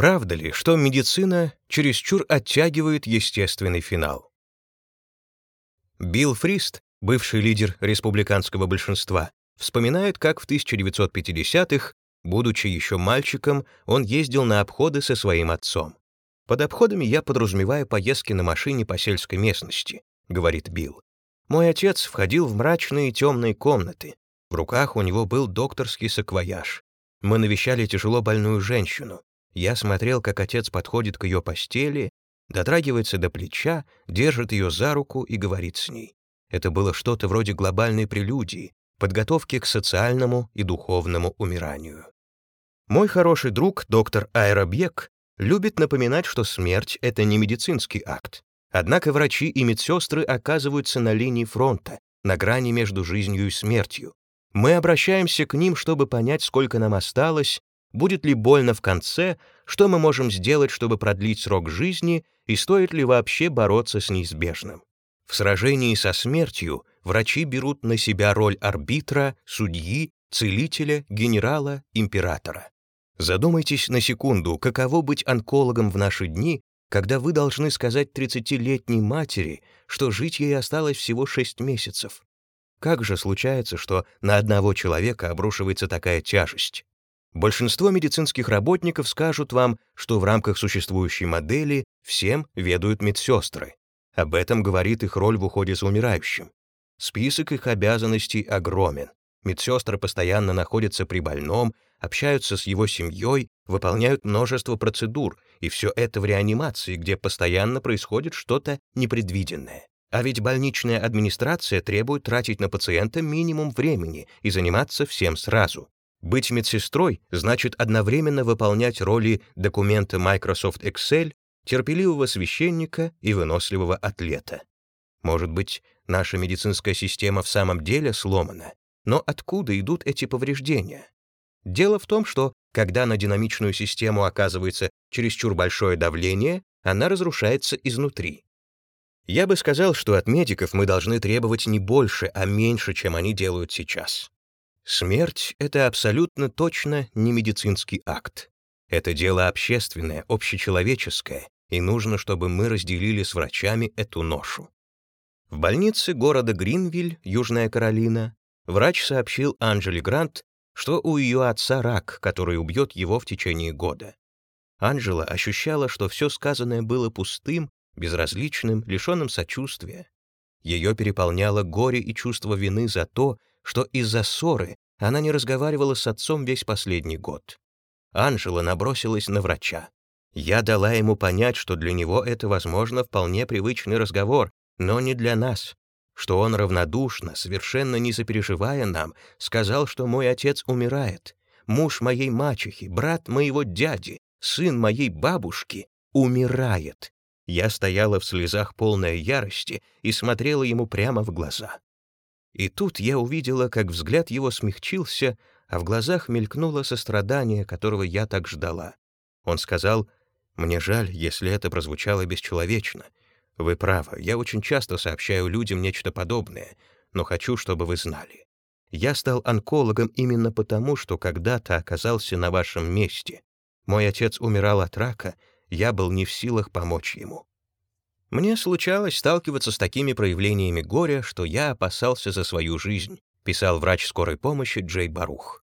Правда ли, что медицина чересчур оттягивает естественный финал? Билл Фрист, бывший лидер республиканского большинства, вспоминает, как в 1950-х, будучи еще мальчиком, он ездил на обходы со своим отцом. «Под обходами я подразумеваю поездки на машине по сельской местности», — говорит Билл. «Мой отец входил в мрачные темные комнаты. В руках у него был докторский саквояж. Мы навещали тяжело больную женщину. Я смотрел, как отец подходит к ее постели, дотрагивается до плеча, держит ее за руку и говорит с ней. Это было что-то вроде глобальной прелюдии, подготовки к социальному и духовному умиранию. Мой хороший друг, доктор Аэробьек, любит напоминать, что смерть — это не медицинский акт. Однако врачи и медсестры оказываются на линии фронта, на грани между жизнью и смертью. Мы обращаемся к ним, чтобы понять, сколько нам осталось, Будет ли больно в конце, что мы можем сделать, чтобы продлить срок жизни, и стоит ли вообще бороться с неизбежным? В сражении со смертью врачи берут на себя роль арбитра, судьи, целителя, генерала, императора. Задумайтесь на секунду, каково быть онкологом в наши дни, когда вы должны сказать 30-летней матери, что жить ей осталось всего 6 месяцев. Как же случается, что на одного человека обрушивается такая тяжесть? Большинство медицинских работников скажут вам, что в рамках существующей модели всем ведают медсестры. Об этом говорит их роль в уходе за умирающим. Список их обязанностей огромен. Медсестры постоянно находятся при больном, общаются с его семьей, выполняют множество процедур, и все это в реанимации, где постоянно происходит что-то непредвиденное. А ведь больничная администрация требует тратить на пациента минимум времени и заниматься всем сразу. Быть медсестрой значит одновременно выполнять роли документа Microsoft Excel, терпеливого священника и выносливого атлета. Может быть, наша медицинская система в самом деле сломана, но откуда идут эти повреждения? Дело в том, что когда на динамичную систему оказывается чересчур большое давление, она разрушается изнутри. Я бы сказал, что от медиков мы должны требовать не больше, а меньше, чем они делают сейчас. Смерть — это абсолютно точно не медицинский акт. Это дело общественное, общечеловеческое, и нужно, чтобы мы разделили с врачами эту ношу. В больнице города Гринвиль, Южная Каролина, врач сообщил Анджели Грант, что у ее отца рак, который убьет его в течение года. Анджела ощущала, что все сказанное было пустым, безразличным, лишенным сочувствия. Ее переполняло горе и чувство вины за то, что из-за ссоры она не разговаривала с отцом весь последний год. Анжела набросилась на врача. Я дала ему понять, что для него это, возможно, вполне привычный разговор, но не для нас, что он равнодушно, совершенно не запереживая нам, сказал, что мой отец умирает, муж моей мачехи, брат моего дяди, сын моей бабушки умирает. Я стояла в слезах полной ярости и смотрела ему прямо в глаза. И тут я увидела, как взгляд его смягчился, а в глазах мелькнуло сострадание, которого я так ждала. Он сказал, «Мне жаль, если это прозвучало бесчеловечно. Вы правы, я очень часто сообщаю людям нечто подобное, но хочу, чтобы вы знали. Я стал онкологом именно потому, что когда-то оказался на вашем месте. Мой отец умирал от рака, я был не в силах помочь ему. Мне случалось сталкиваться с такими проявлениями горя, что я опасался за свою жизнь, писал врач скорой помощи Джей Барух.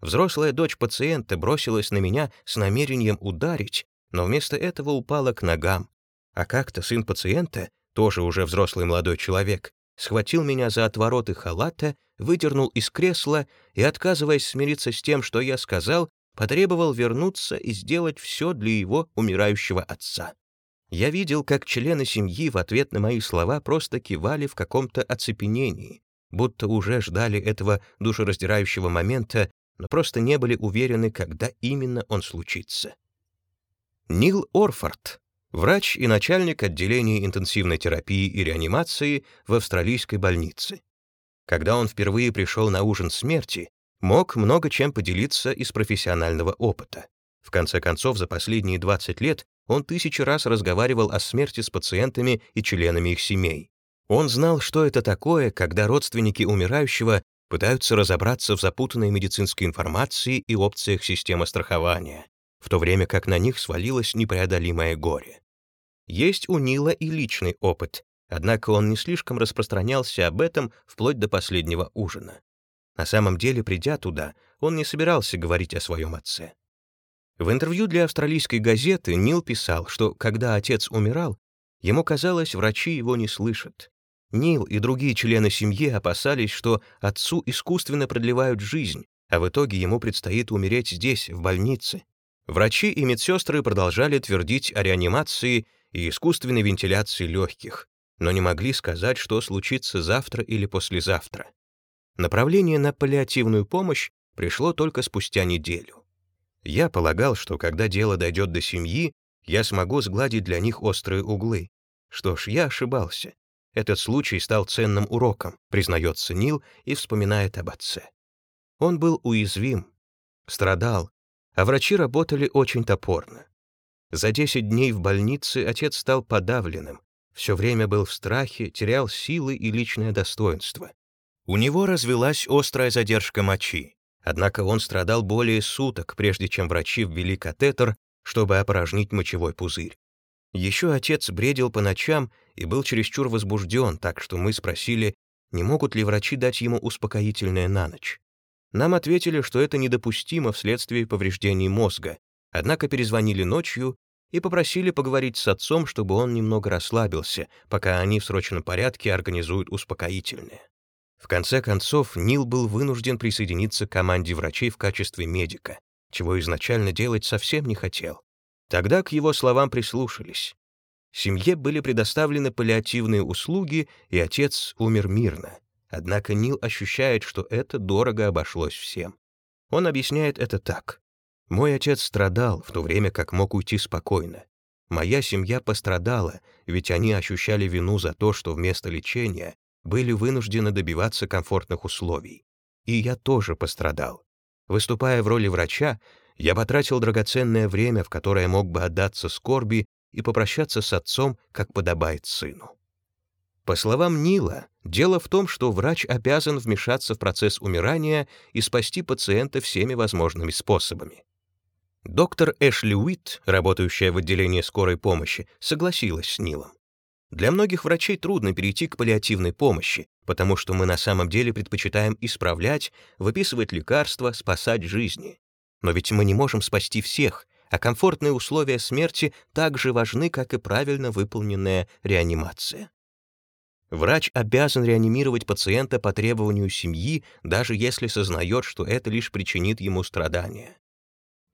Взрослая дочь пациента бросилась на меня с намерением ударить, но вместо этого упала к ногам. А как-то сын пациента, тоже уже взрослый молодой человек, схватил меня за отвороты халата, выдернул из кресла и, отказываясь смириться с тем, что я сказал, потребовал вернуться и сделать все для его умирающего отца. Я видел, как члены семьи в ответ на мои слова просто кивали в каком-то оцепенении, будто уже ждали этого душераздирающего момента, но просто не были уверены, когда именно он случится. Нил Орфорд, врач и начальник отделения интенсивной терапии и реанимации в австралийской больнице. Когда он впервые пришел на ужин смерти, мог много чем поделиться из профессионального опыта. В конце концов, за последние 20 лет он тысячи раз разговаривал о смерти с пациентами и членами их семей. Он знал, что это такое, когда родственники умирающего пытаются разобраться в запутанной медицинской информации и опциях системы страхования. в то время как на них свалилось непреодолимое горе. Есть у Нила и личный опыт, однако он не слишком распространялся об этом вплоть до последнего ужина. На самом деле, придя туда, он не собирался говорить о своем отце. В интервью для австралийской газеты Нил писал, что когда отец умирал, ему казалось, врачи его не слышат. Нил и другие члены семьи опасались, что отцу искусственно продлевают жизнь, а в итоге ему предстоит умереть здесь, в больнице. Врачи и медсестры продолжали твердить о реанимации и искусственной вентиляции легких, но не могли сказать, что случится завтра или послезавтра. Направление на паллиативную помощь пришло только спустя неделю. Я полагал, что когда дело дойдет до семьи, я смогу сгладить для них острые углы. Что ж, я ошибался. Этот случай стал ценным уроком, признается Нил и вспоминает об отце. Он был уязвим, страдал, а врачи работали очень топорно. За 10 дней в больнице отец стал подавленным, все время был в страхе, терял силы и личное достоинство. У него развелась острая задержка мочи, однако он страдал более суток, прежде чем врачи ввели катетер, чтобы опорожнить мочевой пузырь. Еще отец бредил по ночам и был чересчур возбужден, так что мы спросили, не могут ли врачи дать ему успокоительное на ночь. Нам ответили, что это недопустимо вследствие повреждений мозга, однако перезвонили ночью и попросили поговорить с отцом, чтобы он немного расслабился, пока они в срочном порядке организуют успокоительное. В конце концов, Нил был вынужден присоединиться к команде врачей в качестве медика, чего изначально делать совсем не хотел. Тогда к его словам прислушались. Семье были предоставлены паллиативные услуги, и отец умер мирно. Однако Нил ощущает, что это дорого обошлось всем. Он объясняет это так. «Мой отец страдал, в то время как мог уйти спокойно. Моя семья пострадала, ведь они ощущали вину за то, что вместо лечения были вынуждены добиваться комфортных условий. И я тоже пострадал. Выступая в роли врача, я потратил драгоценное время, в которое мог бы отдаться скорби и попрощаться с отцом, как подобает сыну. По словам Нила, дело в том, что врач обязан вмешаться в процесс умирания и спасти пациента всеми возможными способами. Доктор Эшли Уитт, работающая в отделении скорой помощи, согласилась с Нилом. Для многих врачей трудно перейти к паллиативной помощи, потому что мы на самом деле предпочитаем исправлять, выписывать лекарства, спасать жизни. Но ведь мы не можем спасти всех, а комфортные условия смерти так же важны, как и правильно выполненная реанимация. Врач обязан реанимировать пациента по требованию семьи, даже если сознает, что это лишь причинит ему страдания.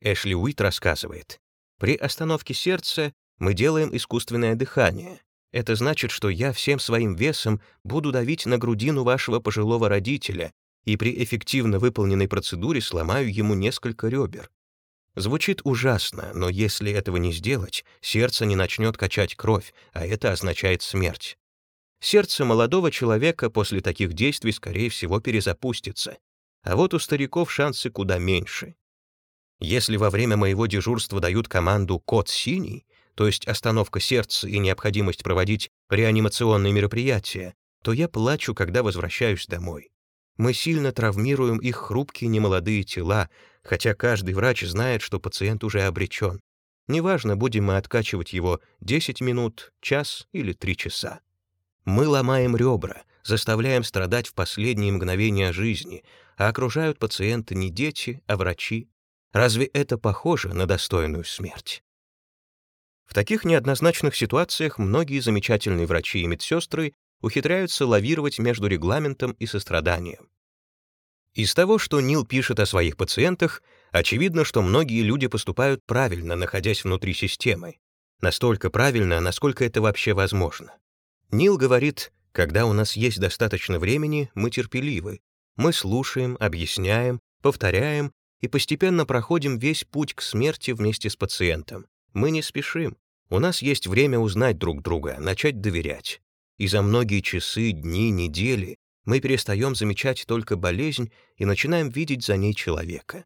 Эшли Уит рассказывает, «При остановке сердца мы делаем искусственное дыхание. Это значит, что я всем своим весом буду давить на грудину вашего пожилого родителя и при эффективно выполненной процедуре сломаю ему несколько ребер. Звучит ужасно, но если этого не сделать, сердце не начнет качать кровь, а это означает смерть. Сердце молодого человека после таких действий, скорее всего, перезапустится. А вот у стариков шансы куда меньше. Если во время моего дежурства дают команду «код синий», то есть остановка сердца и необходимость проводить реанимационные мероприятия, то я плачу, когда возвращаюсь домой. Мы сильно травмируем их хрупкие немолодые тела, хотя каждый врач знает, что пациент уже обречен. Неважно, будем мы откачивать его 10 минут, час или 3 часа. Мы ломаем ребра, заставляем страдать в последние мгновения жизни, а окружают пациента не дети, а врачи. Разве это похоже на достойную смерть? В таких неоднозначных ситуациях многие замечательные врачи и медсестры ухитряются лавировать между регламентом и состраданием. Из того, что Нил пишет о своих пациентах, очевидно, что многие люди поступают правильно, находясь внутри системы. Настолько правильно, насколько это вообще возможно. Нил говорит, когда у нас есть достаточно времени, мы терпеливы. Мы слушаем, объясняем, повторяем и постепенно проходим весь путь к смерти вместе с пациентом. Мы не спешим. У нас есть время узнать друг друга, начать доверять. И за многие часы, дни, недели мы перестаем замечать только болезнь и начинаем видеть за ней человека.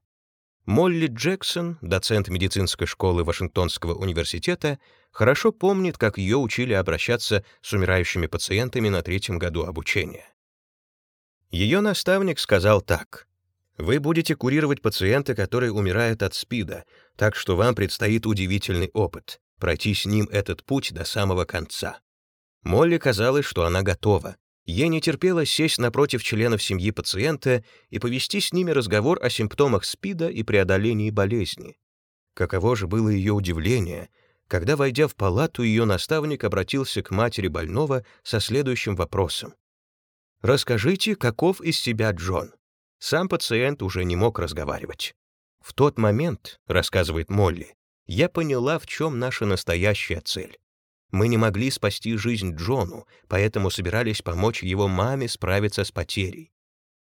Молли Джексон, доцент медицинской школы Вашингтонского университета, хорошо помнит, как ее учили обращаться с умирающими пациентами на третьем году обучения. Ее наставник сказал так. «Вы будете курировать пациента, который умирает от СПИДа, так что вам предстоит удивительный опыт — пройти с ним этот путь до самого конца. Молли казалось, что она готова. Ей не терпелось сесть напротив членов семьи пациента и повести с ними разговор о симптомах СПИДа и преодолении болезни. Каково же было ее удивление, когда, войдя в палату, ее наставник обратился к матери больного со следующим вопросом. «Расскажите, каков из себя Джон?» Сам пациент уже не мог разговаривать. «В тот момент, — рассказывает Молли, — я поняла, в чем наша настоящая цель. Мы не могли спасти жизнь Джону, поэтому собирались помочь его маме справиться с потерей.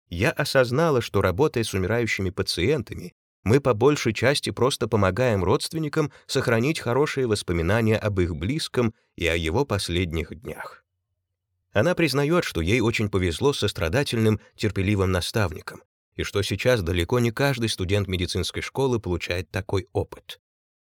Я осознала, что, работая с умирающими пациентами, мы по большей части просто помогаем родственникам сохранить хорошие воспоминания об их близком и о его последних днях. Она признает, что ей очень повезло со страдательным, терпеливым наставником, и что сейчас далеко не каждый студент медицинской школы получает такой опыт.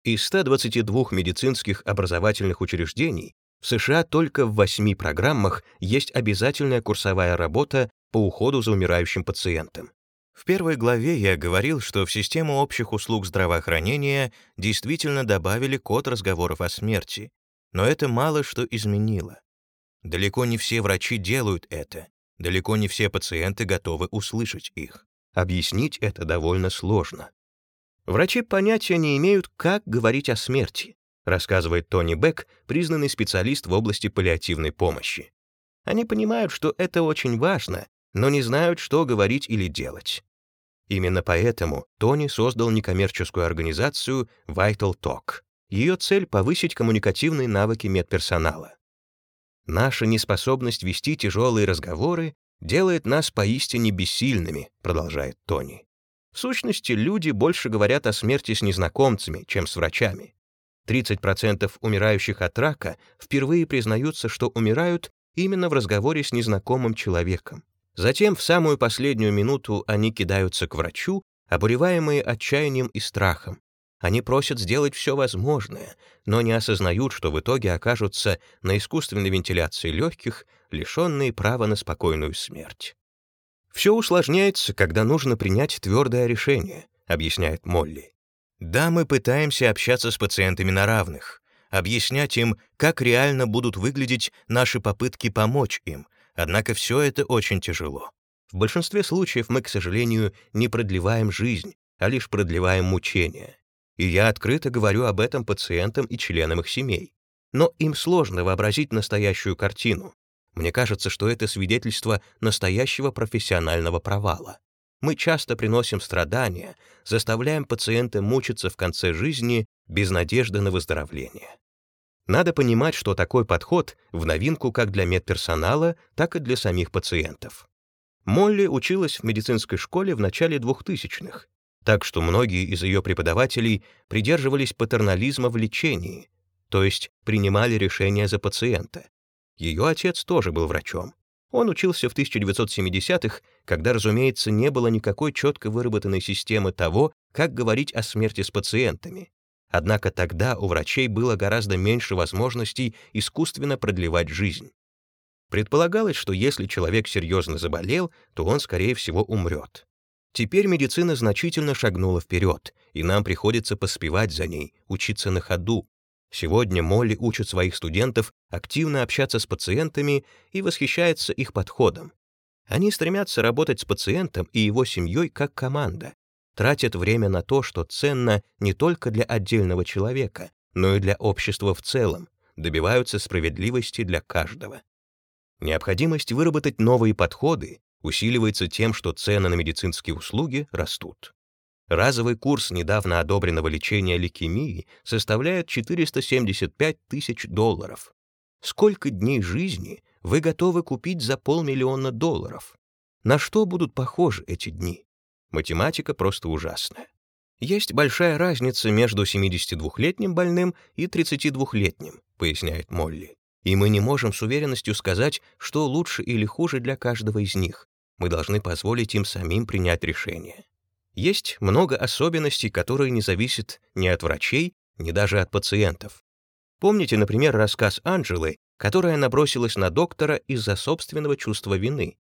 Из 122 медицинских образовательных учреждений в США только в 8 программах есть обязательная курсовая работа по уходу за умирающим пациентом. В первой главе я говорил, что в систему общих услуг здравоохранения действительно добавили код разговоров о смерти, но это мало что изменило. Далеко не все врачи делают это, далеко не все пациенты готовы услышать их. Объяснить это довольно сложно. Врачи понятия не имеют, как говорить о смерти, рассказывает Тони Бек, признанный специалист в области паллиативной помощи. Они понимают, что это очень важно, но не знают, что говорить или делать. Именно поэтому Тони создал некоммерческую организацию Vital Talk. Ее цель — повысить коммуникативные навыки медперсонала. Наша неспособность вести тяжелые разговоры делает нас поистине бессильными, продолжает Тони. В сущности, люди больше говорят о смерти с незнакомцами, чем с врачами. 30% умирающих от рака впервые признаются, что умирают именно в разговоре с незнакомым человеком. Затем в самую последнюю минуту они кидаются к врачу, обуреваемые отчаянием и страхом. Они просят сделать все возможное, но не осознают, что в итоге окажутся на искусственной вентиляции легких, лишенные права на спокойную смерть. «Все усложняется, когда нужно принять твердое решение», — объясняет Молли. «Да, мы пытаемся общаться с пациентами на равных, объяснять им, как реально будут выглядеть наши попытки помочь им, Однако все это очень тяжело. В большинстве случаев мы, к сожалению, не продлеваем жизнь, а лишь продлеваем мучения. И я открыто говорю об этом пациентам и членам их семей. Но им сложно вообразить настоящую картину. Мне кажется, что это свидетельство настоящего профессионального провала. Мы часто приносим страдания, заставляем пациента мучиться в конце жизни без надежды на выздоровление. Надо понимать, что такой подход в новинку как для медперсонала, так и для самих пациентов. Молли училась в медицинской школе в начале 2000-х, так что многие из ее преподавателей придерживались патернализма в лечении, то есть принимали решения за пациента. Ее отец тоже был врачом. Он учился в 1970-х, когда, разумеется, не было никакой четко выработанной системы того, как говорить о смерти с пациентами, Однако тогда у врачей было гораздо меньше возможностей искусственно продлевать жизнь. Предполагалось, что если человек серьезно заболел, то он, скорее всего, умрет. Теперь медицина значительно шагнула вперед, и нам приходится поспевать за ней, учиться на ходу. Сегодня Молли учит своих студентов активно общаться с пациентами и восхищается их подходом. Они стремятся работать с пациентом и его семьей как команда, тратят время на то, что ценно не только для отдельного человека, но и для общества в целом, добиваются справедливости для каждого. Необходимость выработать новые подходы усиливается тем, что цены на медицинские услуги растут. Разовый курс недавно одобренного лечения лейкемии составляет 475 тысяч долларов. Сколько дней жизни вы готовы купить за полмиллиона долларов? На что будут похожи эти дни? Математика просто ужасная. Есть большая разница между 72-летним больным и 32-летним, поясняет Молли. И мы не можем с уверенностью сказать, что лучше или хуже для каждого из них. Мы должны позволить им самим принять решение. Есть много особенностей, которые не зависят ни от врачей, ни даже от пациентов. Помните, например, рассказ Анджелы, которая набросилась на доктора из-за собственного чувства вины?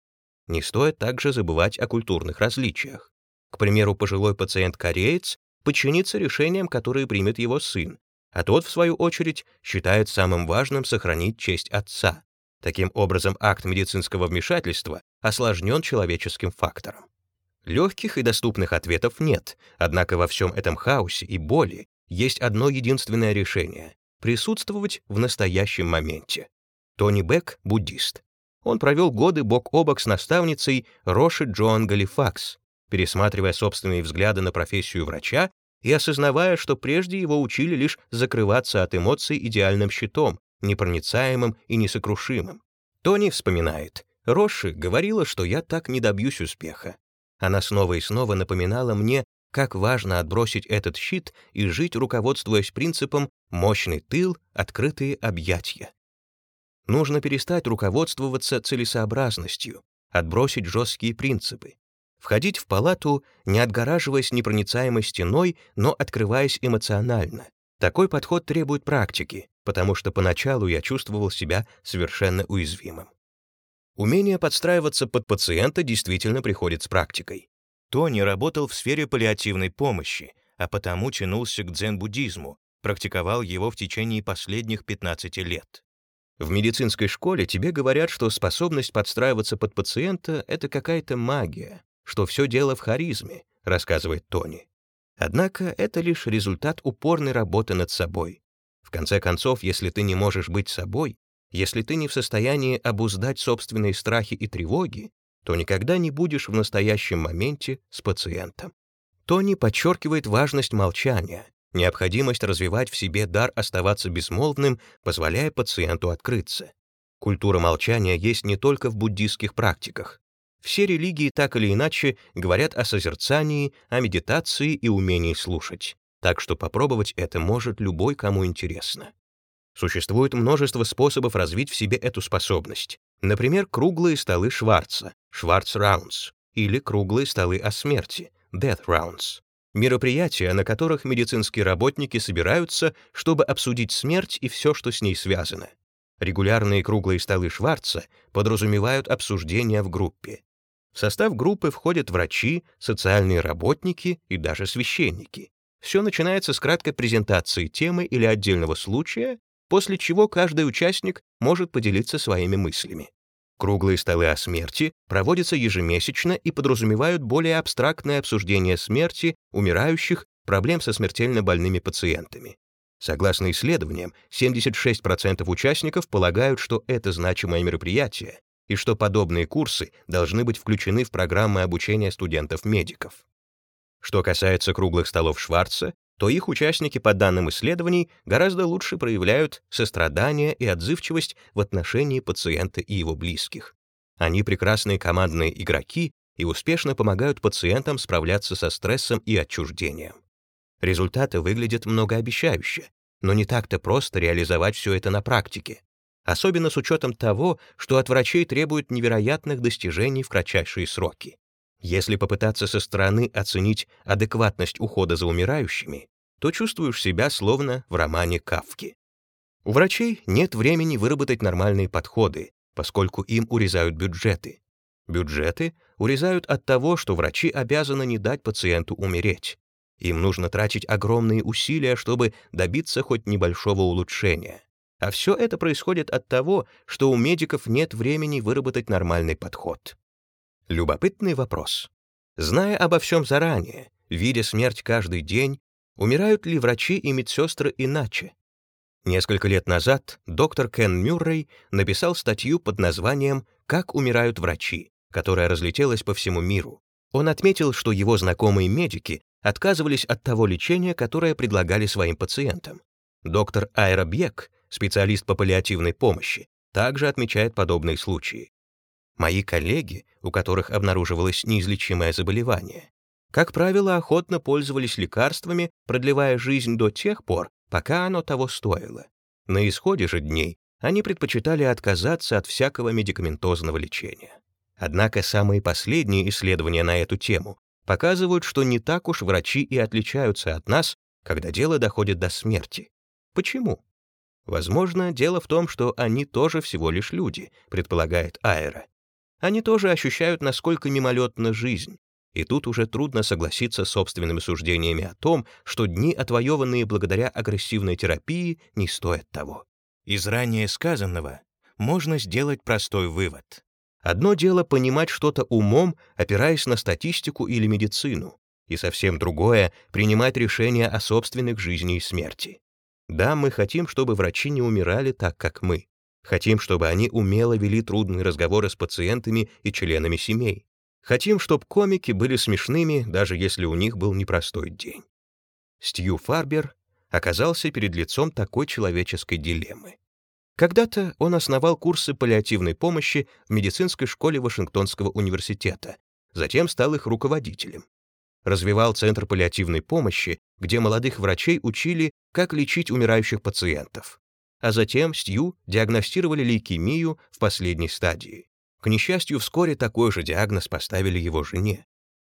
Не стоит также забывать о культурных различиях. К примеру, пожилой пациент-кореец подчиниться решениям, которые примет его сын, а тот, в свою очередь, считает самым важным сохранить честь отца. Таким образом, акт медицинского вмешательства осложнен человеческим фактором. Легких и доступных ответов нет, однако во всем этом хаосе и боли есть одно единственное решение — присутствовать в настоящем моменте. Тони Бек — буддист. Он провел годы бок о бок с наставницей Роши Джоан Галифакс, пересматривая собственные взгляды на профессию врача и осознавая, что прежде его учили лишь закрываться от эмоций идеальным щитом, непроницаемым и несокрушимым. Тони вспоминает, Роши говорила, что я так не добьюсь успеха. Она снова и снова напоминала мне, как важно отбросить этот щит и жить, руководствуясь принципом «мощный тыл, открытые объятия». Нужно перестать руководствоваться целесообразностью, отбросить жесткие принципы. Входить в палату, не отгораживаясь непроницаемой стеной, но открываясь эмоционально. Такой подход требует практики, потому что поначалу я чувствовал себя совершенно уязвимым. Умение подстраиваться под пациента действительно приходит с практикой. Тони работал в сфере паллиативной помощи, а потому тянулся к дзен-буддизму, практиковал его в течение последних 15 лет. В медицинской школе тебе говорят, что способность подстраиваться под пациента — это какая-то магия, что все дело в харизме, рассказывает Тони. Однако это лишь результат упорной работы над собой. В конце концов, если ты не можешь быть собой, если ты не в состоянии обуздать собственные страхи и тревоги, то никогда не будешь в настоящем моменте с пациентом. Тони подчеркивает важность молчания, необходимость развивать в себе дар оставаться безмолвным, позволяя пациенту открыться. Культура молчания есть не только в буддистских практиках. Все религии так или иначе говорят о созерцании, о медитации и умении слушать. Так что попробовать это может любой, кому интересно. Существует множество способов развить в себе эту способность. Например, круглые столы Шварца, Шварц Раунс, или круглые столы о смерти, Death Rounds. Мероприятия, на которых медицинские работники собираются, чтобы обсудить смерть и все, что с ней связано. Регулярные круглые столы Шварца подразумевают обсуждения в группе. В состав группы входят врачи, социальные работники и даже священники. Все начинается с краткой презентации темы или отдельного случая, после чего каждый участник может поделиться своими мыслями. Круглые столы о смерти проводятся ежемесячно и подразумевают более абстрактное обсуждение смерти, умирающих, проблем со смертельно больными пациентами. Согласно исследованиям, 76% участников полагают, что это значимое мероприятие и что подобные курсы должны быть включены в программы обучения студентов-медиков. Что касается круглых столов Шварца, то их участники, по данным исследований, гораздо лучше проявляют сострадание и отзывчивость в отношении пациента и его близких. Они прекрасные командные игроки и успешно помогают пациентам справляться со стрессом и отчуждением. Результаты выглядят многообещающе, но не так-то просто реализовать все это на практике, особенно с учетом того, что от врачей требуют невероятных достижений в кратчайшие сроки. Если попытаться со стороны оценить адекватность ухода за умирающими, то чувствуешь себя словно в романе Кавки. У врачей нет времени выработать нормальные подходы, поскольку им урезают бюджеты. Бюджеты урезают от того, что врачи обязаны не дать пациенту умереть. Им нужно тратить огромные усилия, чтобы добиться хоть небольшого улучшения. А все это происходит от того, что у медиков нет времени выработать нормальный подход. Любопытный вопрос. Зная обо всем заранее, видя смерть каждый день, умирают ли врачи и медсестры иначе? Несколько лет назад доктор Кен Мюррей написал статью под названием «Как умирают врачи», которая разлетелась по всему миру. Он отметил, что его знакомые медики отказывались от того лечения, которое предлагали своим пациентам. Доктор Айра Бьек, специалист по паллиативной помощи, также отмечает подобные случаи. Мои коллеги, у которых обнаруживалось неизлечимое заболевание, как правило, охотно пользовались лекарствами, продлевая жизнь до тех пор, пока оно того стоило. На исходе же дней они предпочитали отказаться от всякого медикаментозного лечения. Однако самые последние исследования на эту тему показывают, что не так уж врачи и отличаются от нас, когда дело доходит до смерти. Почему? Возможно, дело в том, что они тоже всего лишь люди, предполагает Айра. Они тоже ощущают, насколько мимолетна жизнь, И тут уже трудно согласиться с собственными суждениями о том, что дни, отвоеванные благодаря агрессивной терапии, не стоят того. Из ранее сказанного можно сделать простой вывод. Одно дело понимать что-то умом, опираясь на статистику или медицину, и совсем другое — принимать решения о собственных жизни и смерти. Да, мы хотим, чтобы врачи не умирали так, как мы. Хотим, чтобы они умело вели трудные разговоры с пациентами и членами семей. Хотим, чтобы комики были смешными, даже если у них был непростой день. Стью Фарбер оказался перед лицом такой человеческой дилеммы. Когда-то он основал курсы паллиативной помощи в медицинской школе Вашингтонского университета, затем стал их руководителем. Развивал Центр паллиативной помощи, где молодых врачей учили, как лечить умирающих пациентов. А затем Стью диагностировали лейкемию в последней стадии. К несчастью, вскоре такой же диагноз поставили его жене.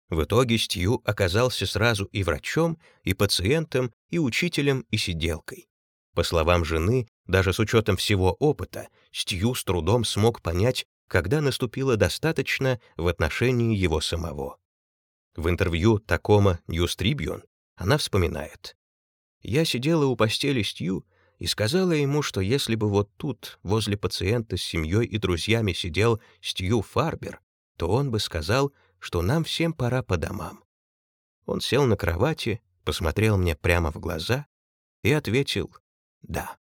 В итоге Стью оказался сразу и врачом, и пациентом, и учителем, и сиделкой. По словам жены, даже с учетом всего опыта, Стью с трудом смог понять, когда наступило достаточно в отношении его самого. В интервью Такома Ньюс Трибьюн она вспоминает. «Я сидела у постели Стью и сказала ему, что если бы вот тут, возле пациента с семьей и друзьями сидел Стью Фарбер, то он бы сказал, что нам всем пора по домам. Он сел на кровати, посмотрел мне прямо в глаза и ответил «да».